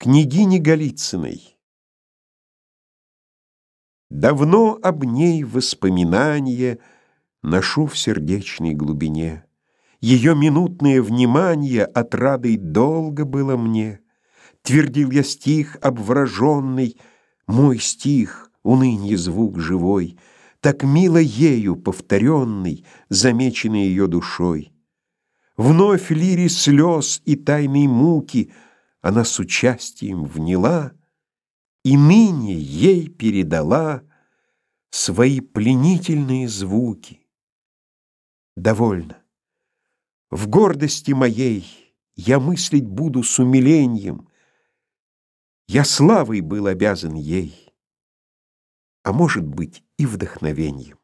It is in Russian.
княгине Голицыной. Давно об ней воспоминание Ношу в сердечной глубине. Ее минутное внимание Отрадой долго было мне. Твердил я стих обвороженный, Мой стих, унынье звук живой, Так мило ею повторенный, Замеченный ее душой. Вновь лире слез и тайной муки — она с участием вняла и ныне ей передала свои пленительные звуки. Довольно. В гордости моей я мыслить буду с умилением. Я славой был обязан ей, а может быть и вдохновением.